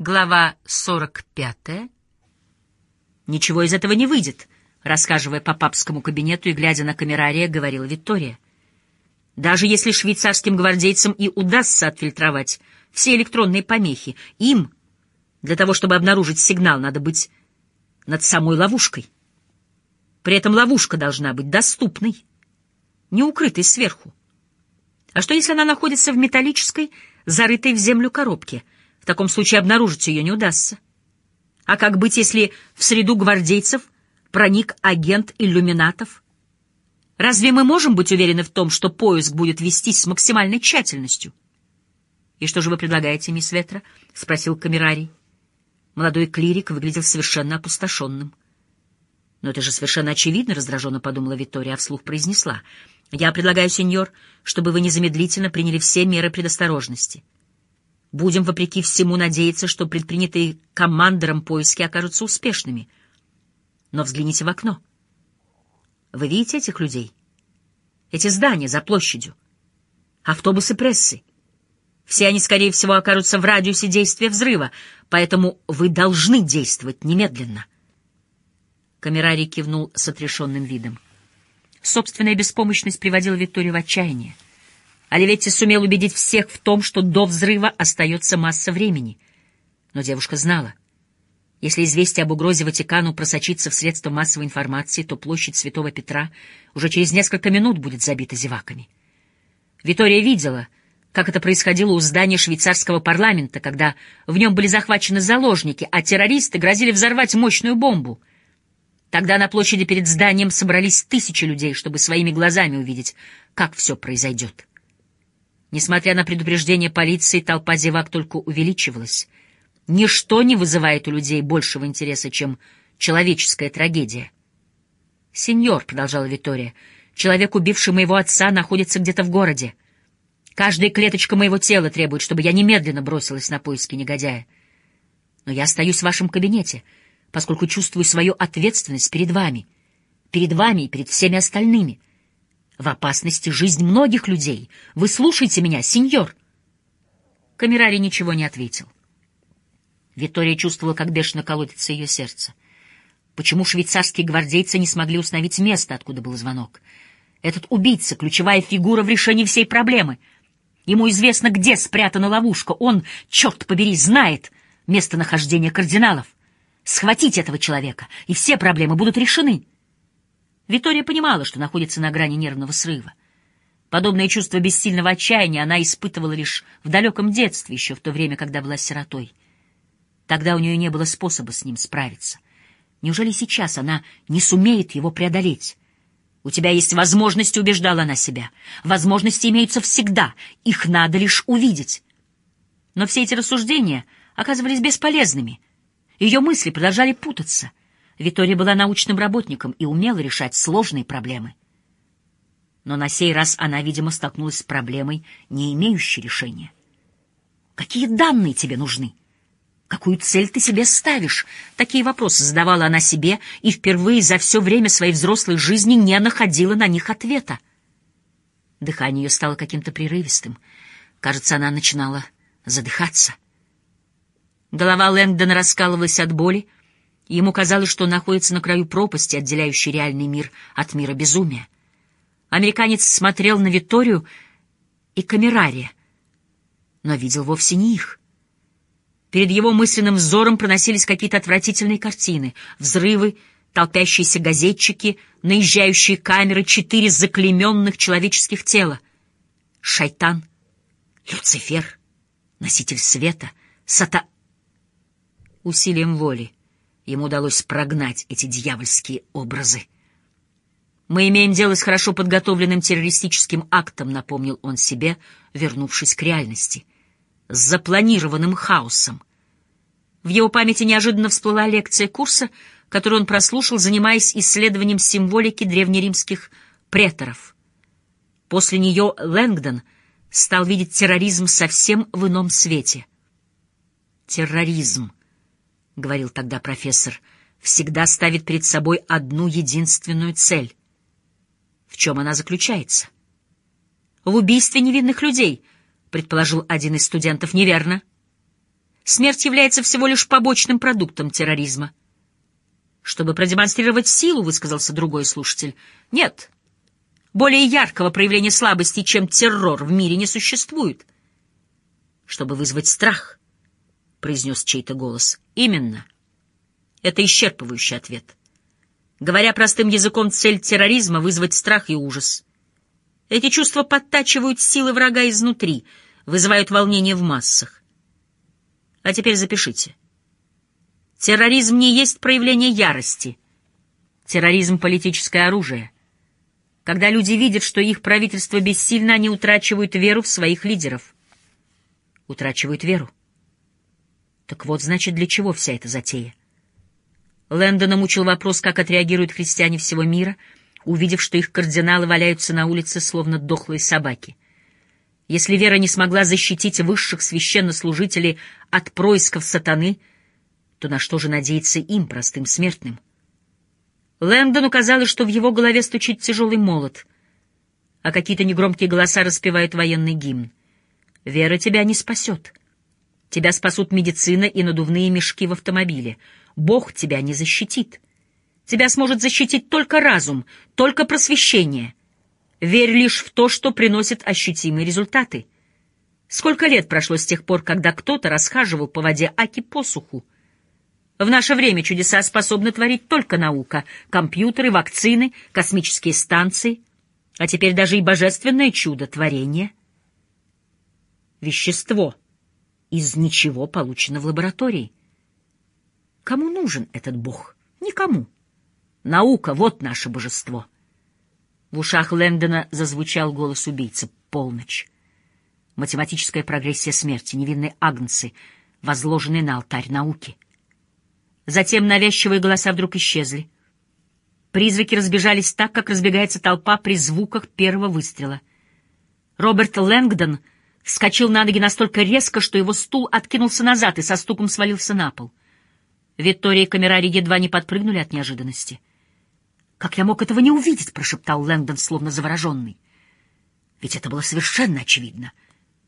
Глава 45. «Ничего из этого не выйдет», — рассказывая по папскому кабинету и глядя на камерария, говорила Виктория. «Даже если швейцарским гвардейцам и удастся отфильтровать все электронные помехи, им, для того чтобы обнаружить сигнал, надо быть над самой ловушкой. При этом ловушка должна быть доступной, не укрытой сверху. А что, если она находится в металлической, зарытой в землю коробке — в таком случае обнаружить ее не удастся. А как быть, если в среду гвардейцев проник агент иллюминатов? Разве мы можем быть уверены в том, что поиск будет вестись с максимальной тщательностью? — И что же вы предлагаете, мисс Ветра? — спросил камерарий. Молодой клирик выглядел совершенно опустошенным. — Но это же совершенно очевидно, — раздраженно подумала Виктория, а вслух произнесла. — Я предлагаю, сеньор, чтобы вы незамедлительно приняли все меры предосторожности. — Будем, вопреки всему, надеяться, что предпринятые командором поиски окажутся успешными. Но взгляните в окно. Вы видите этих людей? Эти здания за площадью? Автобусы прессы? Все они, скорее всего, окажутся в радиусе действия взрыва, поэтому вы должны действовать немедленно. Камерарий кивнул с отрешенным видом. Собственная беспомощность приводила Викторию в отчаяние. Оливетти сумел убедить всех в том, что до взрыва остается масса времени. Но девушка знала. Если известие об угрозе Ватикану просочится в средства массовой информации, то площадь Святого Петра уже через несколько минут будет забита зеваками. Витория видела, как это происходило у здания швейцарского парламента, когда в нем были захвачены заложники, а террористы грозили взорвать мощную бомбу. Тогда на площади перед зданием собрались тысячи людей, чтобы своими глазами увидеть, как все произойдет. Несмотря на предупреждение полиции, толпа зевак только увеличивалась. Ничто не вызывает у людей большего интереса, чем человеческая трагедия. «Сеньор», — продолжала Витория, — «человек, убивший моего отца, находится где-то в городе. Каждая клеточка моего тела требует, чтобы я немедленно бросилась на поиски негодяя. Но я остаюсь в вашем кабинете, поскольку чувствую свою ответственность перед вами, перед вами и перед всеми остальными». В опасности жизнь многих людей. Вы слушаете меня, сеньор?» Камерари ничего не ответил. Виктория чувствовала, как бешено колотится ее сердце. Почему швейцарские гвардейцы не смогли установить место, откуда был звонок? Этот убийца — ключевая фигура в решении всей проблемы. Ему известно, где спрятана ловушка. Он, черт побери, знает местонахождение кардиналов. Схватить этого человека, и все проблемы будут решены. Витория понимала, что находится на грани нервного срыва. Подобное чувство бессильного отчаяния она испытывала лишь в далеком детстве, еще в то время, когда была сиротой. Тогда у нее не было способа с ним справиться. Неужели сейчас она не сумеет его преодолеть? У тебя есть возможности, убеждала она себя. Возможности имеются всегда, их надо лишь увидеть. Но все эти рассуждения оказывались бесполезными. Ее мысли продолжали путаться. Витория была научным работником и умела решать сложные проблемы. Но на сей раз она, видимо, столкнулась с проблемой, не имеющей решения. «Какие данные тебе нужны? Какую цель ты себе ставишь?» Такие вопросы задавала она себе и впервые за все время своей взрослой жизни не находила на них ответа. Дыхание ее стало каким-то прерывистым. Кажется, она начинала задыхаться. Голова Лэнгдона раскалывалась от боли, Ему казалось, что он находится на краю пропасти, отделяющей реальный мир от мира безумия. Американец смотрел на Викторию и Камерария, но видел вовсе не их. Перед его мысленным взором проносились какие-то отвратительные картины, взрывы, толпящиеся газетчики, наезжающие камеры, четыре заклеменных человеческих тела. Шайтан, Люцифер, носитель света, Сата... Усилием воли Ему удалось прогнать эти дьявольские образы. «Мы имеем дело с хорошо подготовленным террористическим актом», — напомнил он себе, вернувшись к реальности. «С запланированным хаосом». В его памяти неожиданно всплыла лекция курса, которую он прослушал, занимаясь исследованием символики древнеримских преторов. После нее Лэнгдон стал видеть терроризм совсем в ином свете. Терроризм — говорил тогда профессор, — всегда ставит перед собой одну единственную цель. В чем она заключается? В убийстве невинных людей, — предположил один из студентов. Неверно. Смерть является всего лишь побочным продуктом терроризма. Чтобы продемонстрировать силу, высказался другой слушатель. Нет. Более яркого проявления слабости, чем террор, в мире не существует. Чтобы вызвать страх, произнес чей-то голос. Именно. Это исчерпывающий ответ. Говоря простым языком, цель терроризма — вызвать страх и ужас. Эти чувства подтачивают силы врага изнутри, вызывают волнение в массах. А теперь запишите. Терроризм не есть проявление ярости. Терроризм — политическое оружие. Когда люди видят, что их правительство бессильно, они утрачивают веру в своих лидеров. Утрачивают веру. Так вот, значит, для чего вся эта затея? Лэндона мучил вопрос, как отреагируют христиане всего мира, увидев, что их кардиналы валяются на улице, словно дохлые собаки. Если вера не смогла защитить высших священнослужителей от происков сатаны, то на что же надеяться им, простым смертным? Лэндону казалось, что в его голове стучит тяжелый молот, а какие-то негромкие голоса распевают военный гимн. «Вера тебя не спасет. Тебя спасут медицина и надувные мешки в автомобиле. Бог тебя не защитит. Тебя сможет защитить только разум, только просвещение. Верь лишь в то, что приносит ощутимые результаты. Сколько лет прошло с тех пор, когда кто-то расхаживал по воде Аки посуху? В наше время чудеса способны творить только наука, компьютеры, вакцины, космические станции, а теперь даже и божественное чудо творения. Вещество из ничего получено в лаборатории. Кому нужен этот бог? Никому. Наука — вот наше божество. В ушах Лэндона зазвучал голос убийцы. Полночь. Математическая прогрессия смерти, невинные агнцы, возложенные на алтарь науки. Затем навязчивые голоса вдруг исчезли. Призраки разбежались так, как разбегается толпа при звуках первого выстрела. Роберт Лэнгдон вскочил на ноги настолько резко, что его стул откинулся назад и со стуком свалился на пол. Виктория и Камерари едва не подпрыгнули от неожиданности. «Как я мог этого не увидеть?» — прошептал Лэндон, словно завороженный. «Ведь это было совершенно очевидно».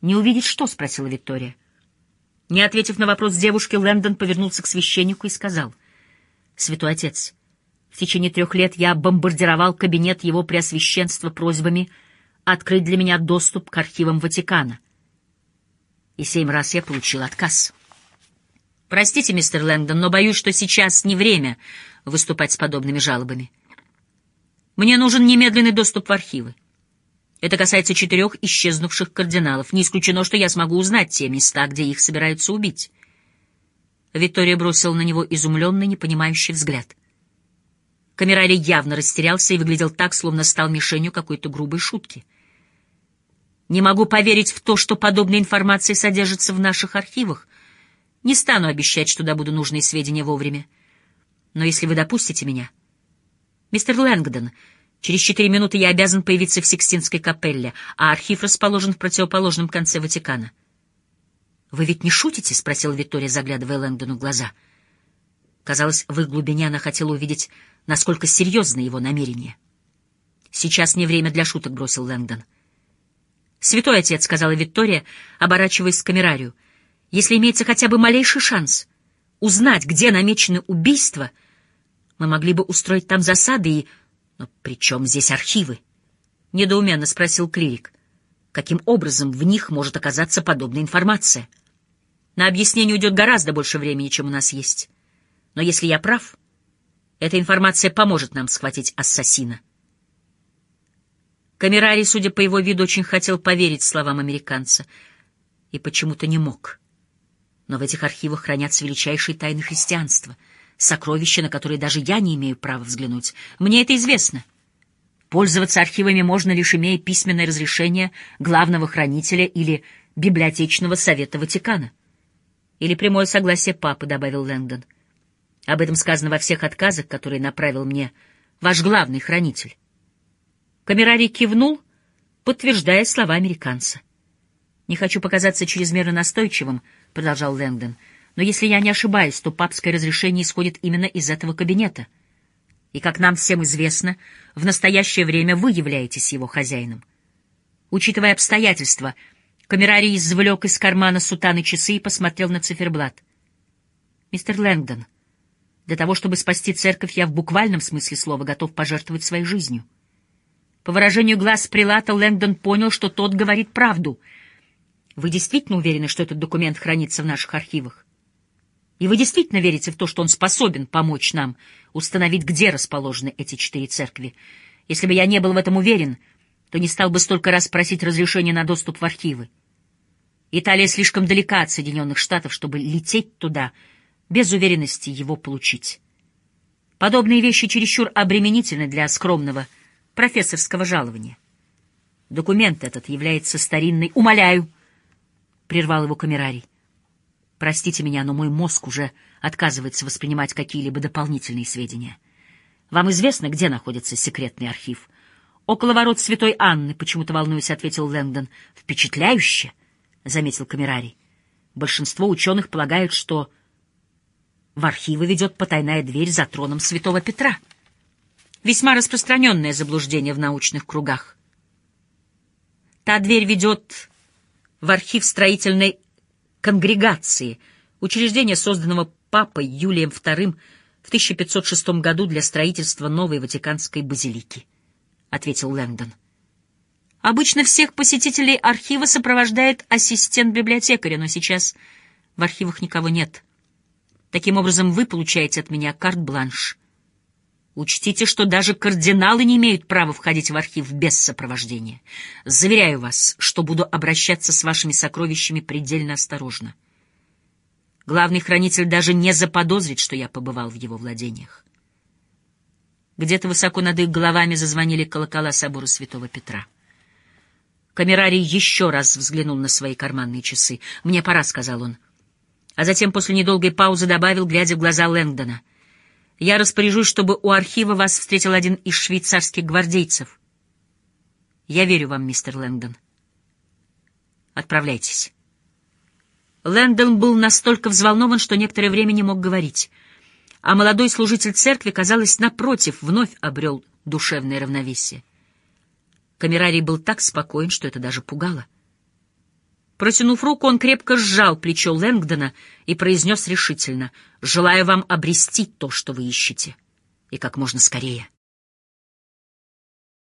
«Не увидеть что?» — спросила Виктория. Не ответив на вопрос девушки, Лэндон повернулся к священнику и сказал. «Святой отец, в течение трех лет я бомбардировал кабинет его преосвященства просьбами открыть для меня доступ к архивам Ватикана. И семь раз я получил отказ». Простите, мистер Лэнгдон, но боюсь, что сейчас не время выступать с подобными жалобами. Мне нужен немедленный доступ в архивы. Это касается четырех исчезнувших кардиналов. Не исключено, что я смогу узнать те места, где их собираются убить. Виктория бросила на него изумленный, непонимающий взгляд. Камерарий явно растерялся и выглядел так, словно стал мишенью какой-то грубой шутки. «Не могу поверить в то, что подобная информация содержится в наших архивах», не стану обещать, что добуду нужные сведения вовремя. Но если вы допустите меня... Мистер Лэнгдон, через четыре минуты я обязан появиться в Сикстинской капелле, а архив расположен в противоположном конце Ватикана. «Вы ведь не шутите?» — спросила Виктория, заглядывая Лэнгдону в глаза. Казалось, в их глубине она хотела увидеть, насколько серьезны его намерения. «Сейчас не время для шуток», — бросил Лэнгдон. «Святой отец», — сказала Виктория, оборачиваясь к камерарию, — если имеется хотя бы малейший шанс узнать, где намечены убийства, мы могли бы устроить там засады и... Но при чем здесь архивы? — недоуменно спросил клирик. Каким образом в них может оказаться подобная информация? На объяснение уйдет гораздо больше времени, чем у нас есть. Но если я прав, эта информация поможет нам схватить ассасина. Камерарий, судя по его виду, очень хотел поверить словам американца и почему-то не мог. Но в этих архивах хранятся величайшие тайны христианства, сокровища, на которые даже я не имею права взглянуть. Мне это известно. Пользоваться архивами можно лишь имея письменное разрешение главного хранителя или библиотечного совета Ватикана. Или прямое согласие папы, добавил Лэнгдон. Об этом сказано во всех отказах, которые направил мне ваш главный хранитель. Камерарий кивнул, подтверждая слова американца. Не хочу показаться чрезмерно настойчивым, продолжал Лэнгдон. Но если я не ошибаюсь, то папское разрешение исходит именно из этого кабинета. И, как нам всем известно, в настоящее время вы являетесь его хозяином. Учитывая обстоятельства, Камерарий извлек из кармана сутаны часы и посмотрел на циферблат. «Мистер Лэнгдон, для того, чтобы спасти церковь, я в буквальном смысле слова готов пожертвовать своей жизнью». По выражению глаз прилата Лэнгдон понял, что тот говорит правду. «Вы действительно уверены, что этот документ хранится в наших архивах? И вы действительно верите в то, что он способен помочь нам установить, где расположены эти четыре церкви? Если бы я не был в этом уверен, то не стал бы столько раз просить разрешения на доступ в архивы. Италия слишком далека от Соединенных Штатов, чтобы лететь туда без уверенности его получить. Подобные вещи чересчур обременительны для скромного профессорского жалования. Документ этот является старинной... Умоляю! — прервал его камерарий. Простите меня, но мой мозг уже отказывается воспринимать какие-либо дополнительные сведения. Вам известно, где находится секретный архив? Около ворот Святой Анны, почему-то волнуюсь, ответил Лэнгдон. Впечатляюще! —— заметил Камерарий. Большинство ученых полагают, что в архивы ведет потайная дверь за троном святого Петра. Весьма распространенное заблуждение в научных кругах. Та дверь ведет в архив строительной конгрегации, учреждения, созданного папой Юлием II в 1506 году для строительства новой Ватиканской базилики, — ответил Лэндон. Обычно всех посетителей архива сопровождает ассистент библиотекаря, но сейчас в архивах никого нет. Таким образом, вы получаете от меня карт-бланш. Учтите, что даже кардиналы не имеют права входить в архив без сопровождения. Заверяю вас, что буду обращаться с вашими сокровищами предельно осторожно. Главный хранитель даже не заподозрит, что я побывал в его владениях. Где-то высоко над их головами зазвонили колокола собора Святого Петра. Камерарий еще раз взглянул на свои карманные часы. «Мне пора», — сказал он. А затем после недолгой паузы добавил, глядя в глаза Лэнгдона. «Я распоряжусь, чтобы у архива вас встретил один из швейцарских гвардейцев. Я верю вам, мистер Лэнгдон. Отправляйтесь». Лэндон был настолько взволнован, что некоторое время не мог говорить. А молодой служитель церкви, казалось, напротив, вновь обрел душевное равновесие. Камерарий был так спокоен, что это даже пугало. Протянув руку, он крепко сжал плечо Лэнгдона и произнес решительно, «Желаю вам обрести то, что вы ищете, и как можно скорее».